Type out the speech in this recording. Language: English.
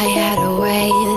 I had a way